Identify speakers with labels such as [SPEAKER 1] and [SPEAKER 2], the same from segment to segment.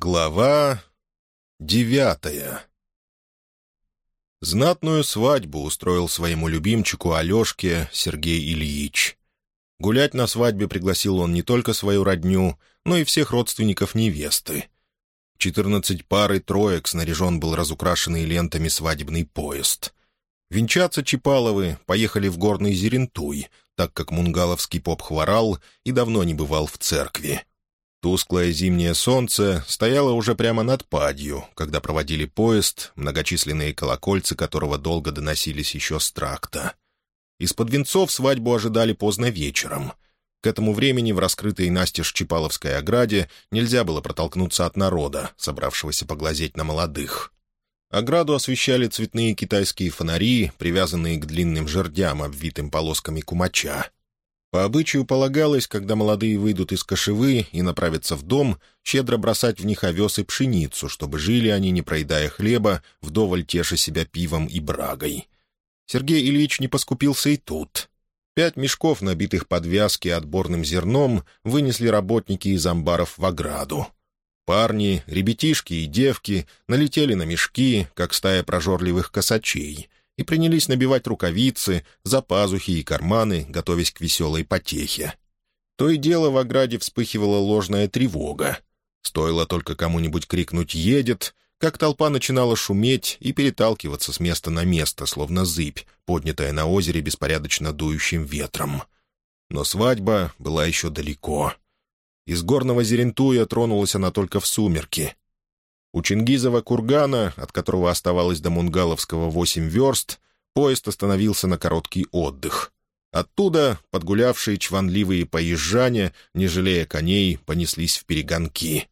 [SPEAKER 1] Глава девятая Знатную свадьбу устроил своему любимчику Алешке Сергей Ильич. Гулять на свадьбе пригласил он не только свою родню, но и всех родственников невесты. Четырнадцать пар и троек снаряжен был разукрашенный лентами свадебный поезд. Венчаться Чипаловы поехали в горный Зерентуй, так как мунгаловский поп хворал и давно не бывал в церкви. Тусклое зимнее солнце стояло уже прямо над падью, когда проводили поезд, многочисленные колокольцы которого долго доносились еще с тракта. Из-под венцов свадьбу ожидали поздно вечером. К этому времени в раскрытой настежь Чапаловской ограде нельзя было протолкнуться от народа, собравшегося поглазеть на молодых. Ограду освещали цветные китайские фонари, привязанные к длинным жердям, обвитым полосками кумача. По обычаю полагалось, когда молодые выйдут из кошевы и направятся в дом, щедро бросать в них овес и пшеницу, чтобы жили они, не проедая хлеба, вдоволь теша себя пивом и брагой. Сергей Ильич не поскупился и тут. Пять мешков, набитых подвязки отборным зерном, вынесли работники из амбаров в ограду. Парни, ребятишки и девки налетели на мешки, как стая прожорливых косачей — и принялись набивать рукавицы, за пазухи и карманы, готовясь к веселой потехе. То и дело в ограде вспыхивала ложная тревога. Стоило только кому-нибудь крикнуть «едет», как толпа начинала шуметь и переталкиваться с места на место, словно зыбь, поднятая на озере беспорядочно дующим ветром. Но свадьба была еще далеко. Из горного Зерентуя тронулась она только в сумерки, у Чингизова кургана, от которого оставалось до Мунгаловского восемь верст, поезд остановился на короткий отдых. Оттуда подгулявшие чванливые поезжане, не жалея коней, понеслись в перегонки.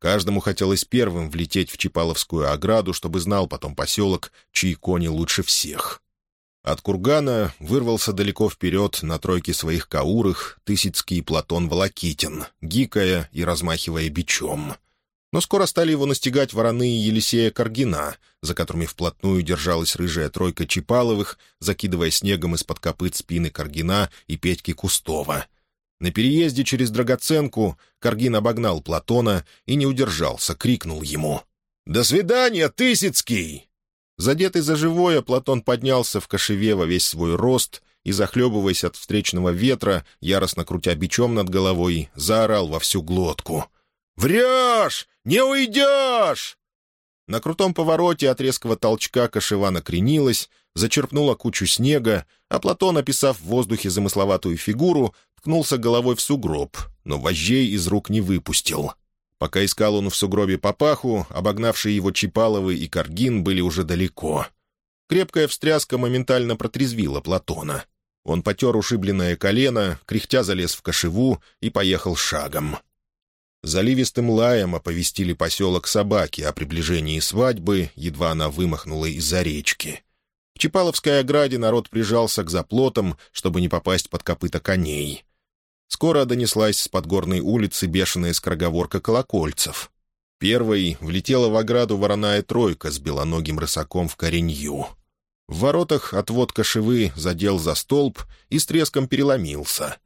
[SPEAKER 1] Каждому хотелось первым влететь в Чипаловскую ограду, чтобы знал потом поселок, чьи кони лучше всех. От кургана вырвался далеко вперед на тройке своих каурых Тысяцкий Платон Волокитин, гикая и размахивая бичом — но скоро стали его настигать вороны Елисея Каргина, за которыми вплотную держалась рыжая тройка Чипаловых, закидывая снегом из-под копыт спины Каргина и Петьки Кустова. На переезде через Драгоценку Каргин обогнал Платона и не удержался, крикнул ему. «До свидания, Тысяцкий!» Задетый за живое, Платон поднялся в кошеве во весь свой рост и, захлебываясь от встречного ветра, яростно крутя бичом над головой, заорал во всю глотку. «Врешь! Не уйдешь!» На крутом повороте от резкого толчка кошева накренилась, зачерпнула кучу снега, а Платон, описав в воздухе замысловатую фигуру, ткнулся головой в сугроб, но вожжей из рук не выпустил. Пока искал он в сугробе папаху, обогнавшие его Чипаловы и Каргин были уже далеко. Крепкая встряска моментально протрезвила Платона. Он потер ушибленное колено, кряхтя залез в кошеву и поехал шагом. Заливистым лаем оповестили поселок собаки о приближении свадьбы, едва она вымахнула из-за речки. В Чапаловской ограде народ прижался к заплотам, чтобы не попасть под копыта коней. Скоро донеслась с подгорной улицы бешеная скороговорка колокольцев. Первой влетела в ограду вороная тройка с белоногим рысаком в коренью. В воротах отвод кошевы задел за столб и с треском переломился.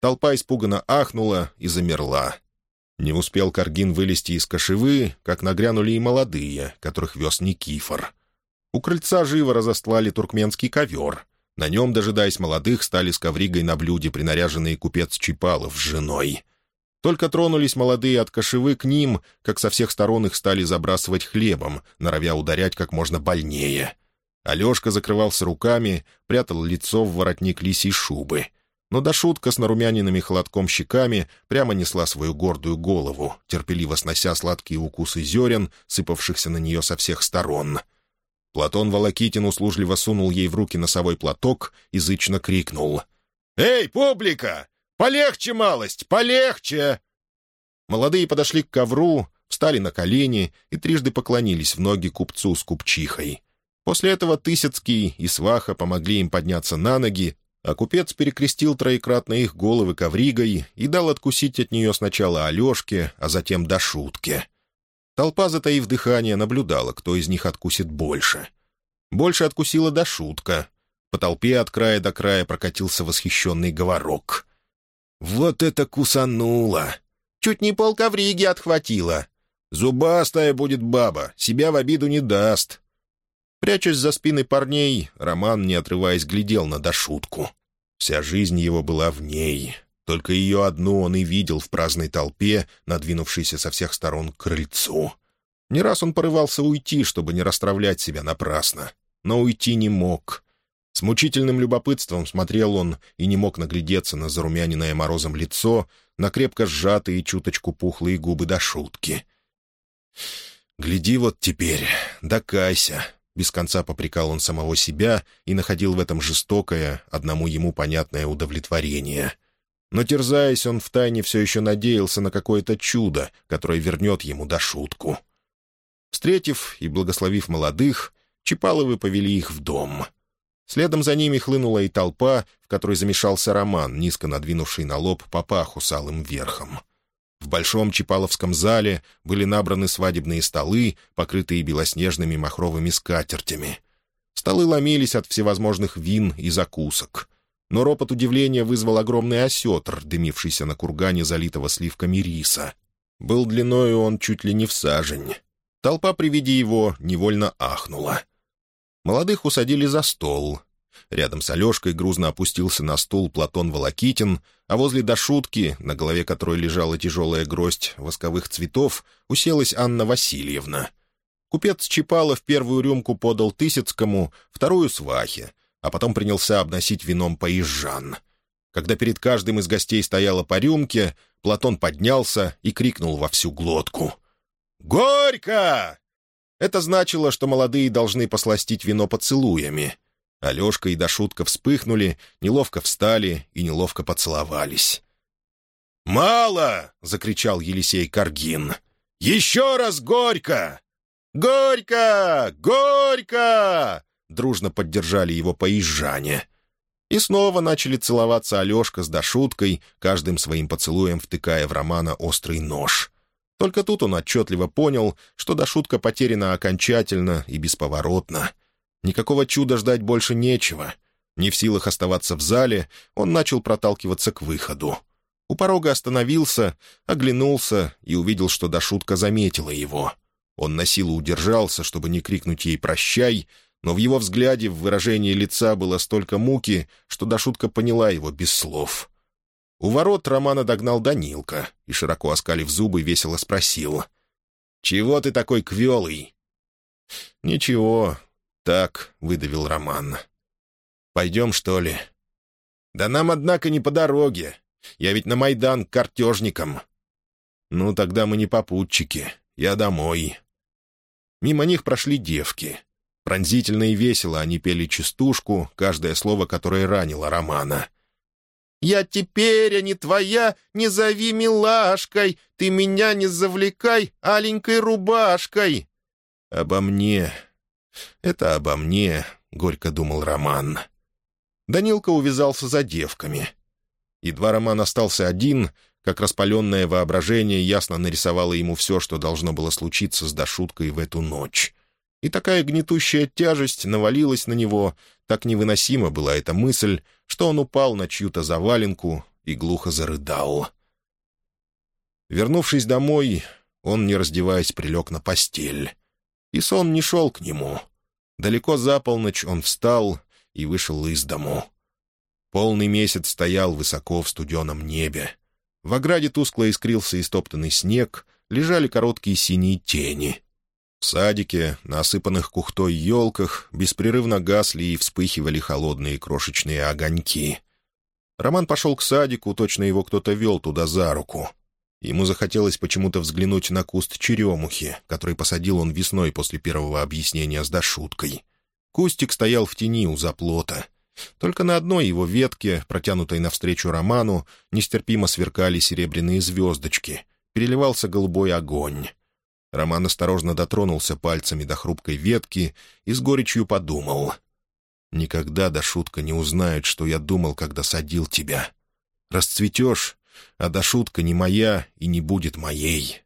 [SPEAKER 1] Толпа испуганно ахнула и замерла. Не успел Каргин вылезти из кошевы, как нагрянули и молодые, которых вез Никифор. У крыльца живо разостлали туркменский ковер. На нем, дожидаясь молодых, стали с ковригой на блюде принаряженные купец Чипалов с женой. Только тронулись молодые от кошевы к ним, как со всех сторон их стали забрасывать хлебом, норовя ударять как можно больнее. Алешка закрывался руками, прятал лицо в воротник лисьей шубы — но до шутка с нарумяненными холодком щеками прямо несла свою гордую голову, терпеливо снося сладкие укусы зерен, сыпавшихся на нее со всех сторон. Платон Волокитин услужливо сунул ей в руки носовой платок и зычно крикнул. «Эй, публика! Полегче малость! Полегче!» Молодые подошли к ковру, встали на колени и трижды поклонились в ноги купцу с купчихой. После этого Тысяцкий и Сваха помогли им подняться на ноги а купец перекрестил троекратно их головы ковригой и дал откусить от нее сначала Алешке, а затем до шутки. Толпа, затаив дыхание, наблюдала, кто из них откусит больше. Больше откусила до шутка. По толпе от края до края прокатился восхищенный говорок. «Вот это кусануло! Чуть не пол ковриги отхватило! «Зубастая будет баба, себя в обиду не даст». Прячась за спиной парней, Роман, не отрываясь, глядел на Дашутку. Вся жизнь его была в ней. Только ее одну он и видел в праздной толпе, надвинувшейся со всех сторон к крыльцу. Не раз он порывался уйти, чтобы не расстравлять себя напрасно. Но уйти не мог. С мучительным любопытством смотрел он и не мог наглядеться на зарумяненное морозом лицо, на крепко сжатые чуточку пухлые губы до шутки. «Гляди вот теперь, докайся», — без конца попрекал он самого себя и находил в этом жестокое, одному ему понятное удовлетворение. Но, терзаясь, он втайне все еще надеялся на какое-то чудо, которое вернет ему до шутку. Встретив и благословив молодых, Чипаловы повели их в дом. Следом за ними хлынула и толпа, в которой замешался Роман, низко надвинувший на лоб папаху с алым верхом. В большом Чапаловском зале были набраны свадебные столы, покрытые белоснежными махровыми скатертями. Столы ломились от всевозможных вин и закусок. Но ропот удивления вызвал огромный осетр, дымившийся на кургане, залитого сливками риса. Был длиною он чуть ли не в сажень. Толпа при виде его невольно ахнула. Молодых усадили за стол. Рядом с Алешкой грузно опустился на стул Платон Волокитин, а возле дошутки, на голове которой лежала тяжелая гроздь восковых цветов, уселась Анна Васильевна. Купец Чапала в первую рюмку подал Тысяцкому, вторую — Свахе, а потом принялся обносить вином поезжан. Когда перед каждым из гостей стояла по рюмке, Платон поднялся и крикнул во всю глотку. «Горько!» Это значило, что молодые должны посластить вино поцелуями. Алешка и Дашутка вспыхнули, неловко встали и неловко поцеловались. «Мало!» — закричал Елисей Каргин. «Еще раз горько!» «Горько! Горько!» — дружно поддержали его поезжане. И снова начали целоваться Алешка с Дашуткой, каждым своим поцелуем втыкая в Романа острый нож. Только тут он отчетливо понял, что Дашутка потеряна окончательно и бесповоротно. Никакого чуда ждать больше нечего. Не в силах оставаться в зале, он начал проталкиваться к выходу. У порога остановился, оглянулся и увидел, что Дашутка заметила его. Он на силу удержался, чтобы не крикнуть ей «прощай», но в его взгляде, в выражении лица было столько муки, что Дашутка поняла его без слов. У ворот Романа догнал Данилка и, широко оскалив зубы, весело спросил. «Чего ты такой квелый?» «Ничего, так», — выдавил Роман. «Пойдем, что ли?» «Да нам, однако, не по дороге. Я ведь на Майдан к картежникам». «Ну, тогда мы не попутчики. Я домой». Мимо них прошли девки. Пронзительно и весело они пели частушку, каждое слово которое ранило Романа — я теперь, а не твоя, не зови милашкой, ты меня не завлекай аленькой рубашкой. Обо мне. Это обо мне, — горько думал Роман. Данилка увязался за девками. Едва Роман остался один, как распаленное воображение ясно нарисовало ему все, что должно было случиться с Дашуткой в эту ночь. И такая гнетущая тяжесть навалилась на него, так невыносима была эта мысль, что он упал на чью-то заваленку и глухо зарыдал. Вернувшись домой, он, не раздеваясь, прилег на постель. И сон не шел к нему. Далеко за полночь он встал и вышел из дому. Полный месяц стоял высоко в студеном небе. В ограде тускло искрился истоптанный снег, лежали короткие синие тени. В садике, на осыпанных кухтой елках, беспрерывно гасли и вспыхивали холодные крошечные огоньки. Роман пошел к садику, точно его кто-то вел туда за руку. Ему захотелось почему-то взглянуть на куст черемухи, который посадил он весной после первого объяснения с Дашуткой. Кустик стоял в тени у заплота. Только на одной его ветке, протянутой навстречу Роману, нестерпимо сверкали серебряные звездочки. Переливался голубой огонь. Роман осторожно дотронулся пальцами до хрупкой ветки и с горечью подумал. «Никогда до шутка не узнает, что я думал, когда садил тебя. Расцветешь, а до шутка не моя и не будет моей».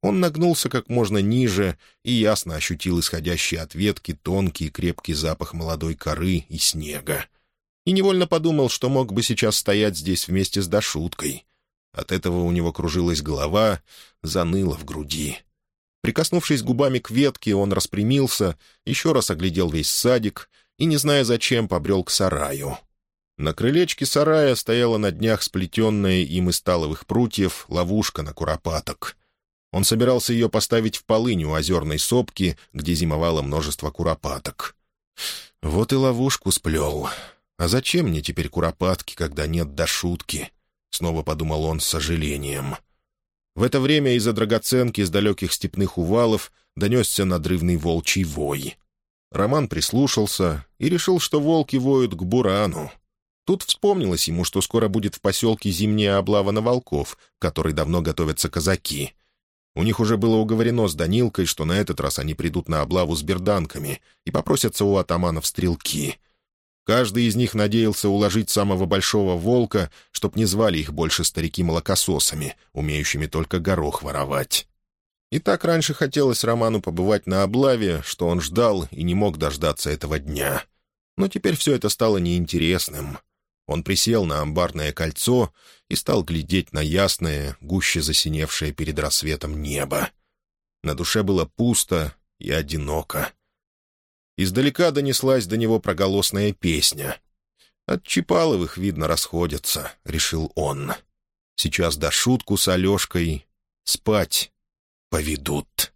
[SPEAKER 1] Он нагнулся как можно ниже и ясно ощутил исходящий от ветки тонкий и крепкий запах молодой коры и снега. И невольно подумал, что мог бы сейчас стоять здесь вместе с Дашуткой. От этого у него кружилась голова, заныла в груди. Прикоснувшись губами к ветке, он распрямился, еще раз оглядел весь садик и, не зная зачем, побрел к сараю. На крылечке сарая стояла на днях сплетенная им из сталовых прутьев ловушка на куропаток. Он собирался ее поставить в полынь у озерной сопки, где зимовало множество куропаток. «Вот и ловушку сплел. А зачем мне теперь куропатки, когда нет до шутки?» — снова подумал он с сожалением. В это время из-за драгоценки с далеких степных увалов донесся надрывный волчий вой. Роман прислушался и решил, что волки воют к бурану. Тут вспомнилось ему, что скоро будет в поселке зимняя облава на волков, которой давно готовятся казаки. У них уже было уговорено с Данилкой, что на этот раз они придут на облаву с берданками и попросятся у атаманов стрелки. Каждый из них надеялся уложить самого большого волка, чтоб не звали их больше старики-молокососами, умеющими только горох воровать. И так раньше хотелось Роману побывать на облаве, что он ждал и не мог дождаться этого дня. Но теперь все это стало неинтересным. Он присел на амбарное кольцо и стал глядеть на ясное, гуще засиневшее перед рассветом небо. На душе было пусто и одиноко. Издалека донеслась до него проголосная песня. «От Чипаловых, видно, расходятся», — решил он. «Сейчас до шутку с Алешкой спать поведут».